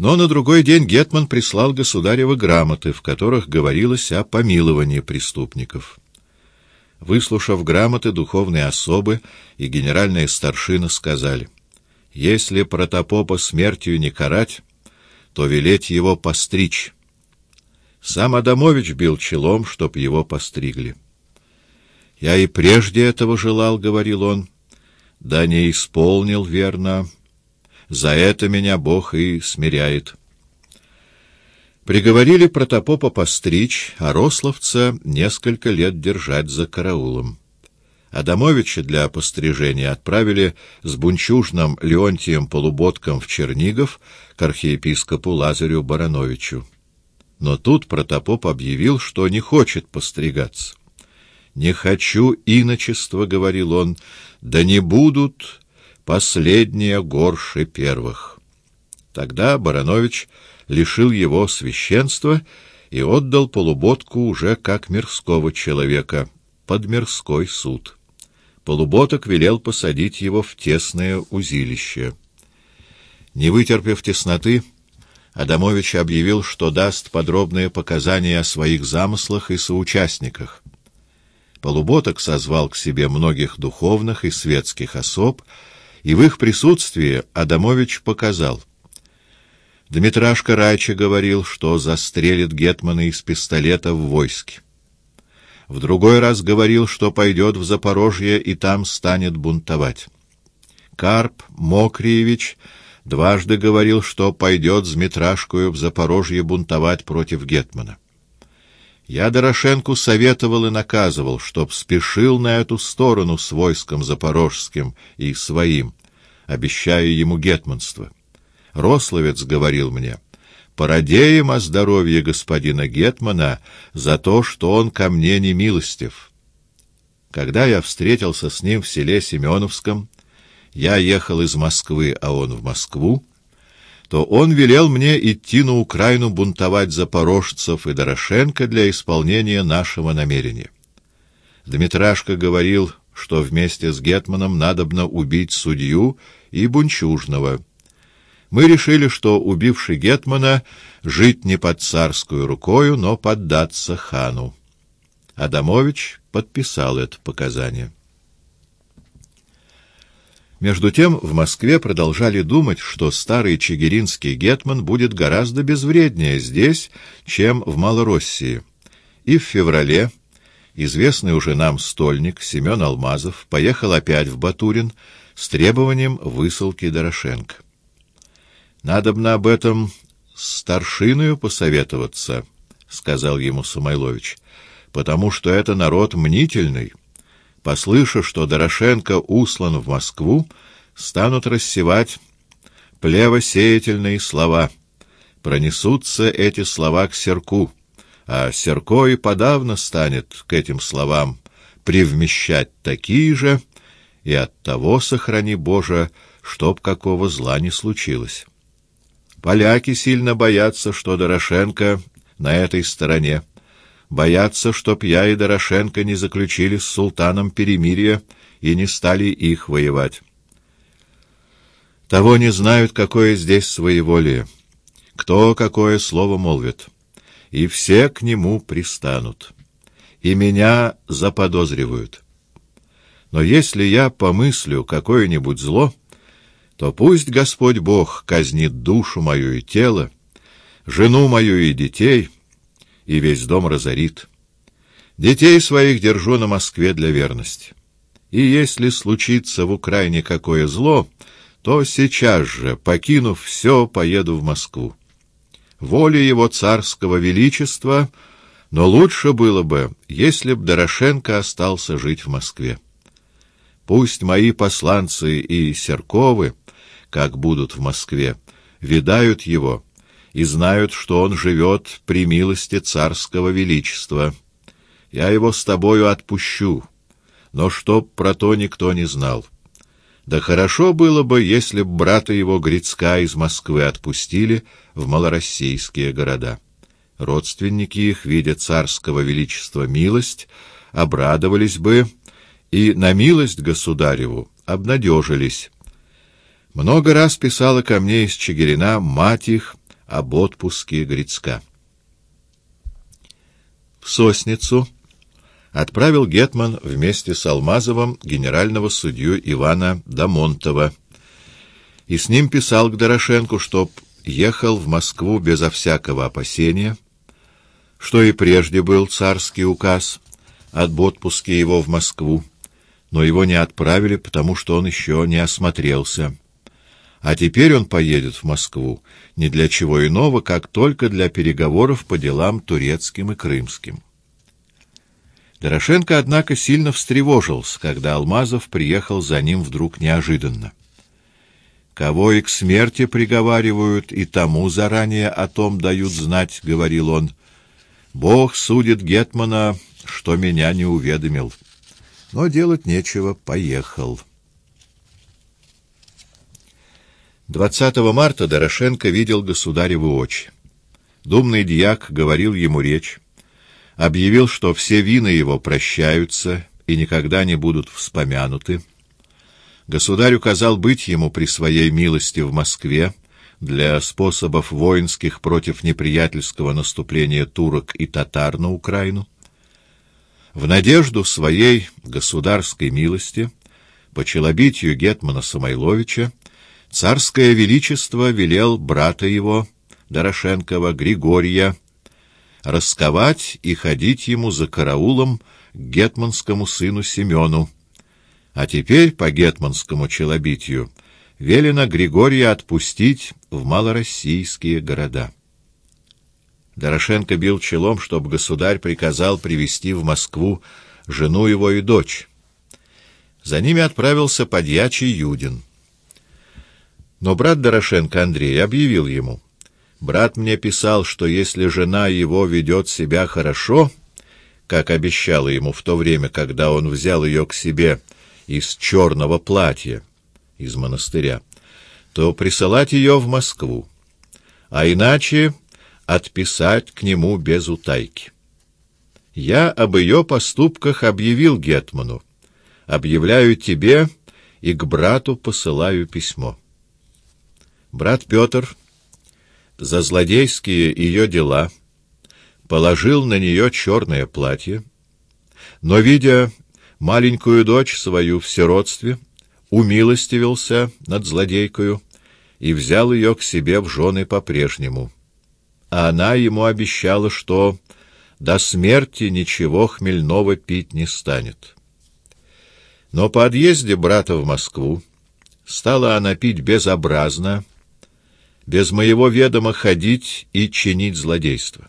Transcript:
Но на другой день Гетман прислал государевы грамоты, в которых говорилось о помиловании преступников. Выслушав грамоты, духовные особы и генеральные старшины сказали, «Если протопопа смертью не карать, то велеть его постричь». Сам Адамович бил челом, чтоб его постригли. «Я и прежде этого желал», — говорил он, — «да не исполнил верно. За это меня Бог и смиряет». Приговорили протопопа постричь, а Рословца несколько лет держать за караулом. Адамовича для пострижения отправили с бунчужным Леонтием Полуботком в Чернигов к архиепископу Лазарю Барановичу. Но тут протопоп объявил, что не хочет постригаться. «Не хочу иночества», — говорил он, — «да не будут последние горши первых». Тогда Баранович лишил его священства и отдал полуботку уже как мирского человека, под мирской суд. Полуботок велел посадить его в тесное узилище. Не вытерпев тесноты, Адамович объявил, что даст подробные показания о своих замыслах и соучастниках. Полуботок созвал к себе многих духовных и светских особ, и в их присутствии Адамович показал — Дмитрашка Райча говорил, что застрелит Гетмана из пистолета в войске. В другой раз говорил, что пойдет в Запорожье и там станет бунтовать. Карп Мокриевич дважды говорил, что пойдет с Митрашкою в Запорожье бунтовать против Гетмана. Я Дорошенку советовал и наказывал, чтоб спешил на эту сторону с войском запорожским и своим, обещая ему гетманство. Рословец говорил мне, «Породеем о здоровье господина Гетмана за то, что он ко мне не милостив». Когда я встретился с ним в селе Семеновском, я ехал из Москвы, а он в Москву, то он велел мне идти на Украину бунтовать запорожцев и Дорошенко для исполнения нашего намерения. Дмитрашка говорил, что вместе с Гетманом надобно убить судью и Бунчужного — мы решили, что, убивший Гетмана, жить не под царскую рукою, но поддаться хану. Адамович подписал это показание. Между тем в Москве продолжали думать, что старый чигиринский гетман будет гораздо безвреднее здесь, чем в Малороссии. И в феврале известный уже нам стольник Семен Алмазов поехал опять в Батурин с требованием высылки Дорошенко. Надобно об этом старшиною посоветоваться, — сказал ему Самойлович, — потому что это народ мнительный. Послыша, что Дорошенко услан в Москву, станут рассевать плевосеятельные слова. Пронесутся эти слова к Серку, а Серко и подавно станет к этим словам привмещать такие же, и от того, сохрани Боже, чтоб какого зла не случилось. Поляки сильно боятся, что Дорошенко на этой стороне. Боятся, чтоб я и Дорошенко не заключили с султаном перемирие и не стали их воевать. Того не знают, какое здесь своеволие, кто какое слово молвит, и все к нему пристанут, и меня заподозривают. Но если я помыслю какое-нибудь зло, то пусть Господь Бог казнит душу мою и тело, жену мою и детей, и весь дом разорит. Детей своих держу на Москве для верности. И если случится в Украине какое зло, то сейчас же, покинув все, поеду в Москву. Воля его царского величества, но лучше было бы, если б Дорошенко остался жить в Москве. Пусть мои посланцы и Серковы как будут в Москве, видают его и знают, что он живет при милости царского величества. Я его с тобою отпущу, но чтоб про то никто не знал. Да хорошо было бы, если б брата его Грицка из Москвы отпустили в малороссийские города. Родственники их, видя царского величества милость, обрадовались бы и на милость государеву обнадежились, много раз писала ко мне из Чигирина мать их об отпуске Грицка. В Сосницу отправил Гетман вместе с Алмазовым генерального судью Ивана Дамонтова и с ним писал к Дорошенку, чтоб ехал в Москву безо всякого опасения, что и прежде был царский указ об отпуске его в Москву, но его не отправили, потому что он еще не осмотрелся. А теперь он поедет в Москву не для чего иного, как только для переговоров по делам турецким и крымским. Дорошенко, однако, сильно встревожился, когда Алмазов приехал за ним вдруг неожиданно. «Кого и к смерти приговаривают, и тому заранее о том дают знать», — говорил он. «Бог судит Гетмана, что меня не уведомил. Но делать нечего, поехал». 20 марта Дорошенко видел государеву очи. Думный дьяк говорил ему речь объявил, что все вины его прощаются и никогда не будут вспомянуты. Государь указал быть ему при своей милости в Москве для способов воинских против неприятельского наступления турок и татар на Украину. В надежду своей государской милости по челобитию Гетмана Самойловича царское величество велел брата его, Дорошенкова, Григория, расковать и ходить ему за караулом к гетманскому сыну Семену. А теперь по гетманскому челобитию велено Григория отпустить в малороссийские города. Дорошенко бил челом, чтобы государь приказал привести в Москву жену его и дочь. За ними отправился подьячий Юдин. Но брат Дорошенко Андрей объявил ему — Брат мне писал, что если жена его ведет себя хорошо, как обещала ему в то время, когда он взял ее к себе из черного платья, из монастыря, то присылать ее в Москву, а иначе отписать к нему без утайки. Я об ее поступках объявил Гетману, объявляю тебе и к брату посылаю письмо. Брат Петр за злодейские ее дела, положил на нее черное платье, но, видя маленькую дочь свою в сиротстве, умилостивился над злодейкою и взял ее к себе в жены по-прежнему. А она ему обещала, что до смерти ничего хмельного пить не станет. Но по отъезде брата в Москву стала она пить безобразно, без моего ведома ходить и чинить злодейство.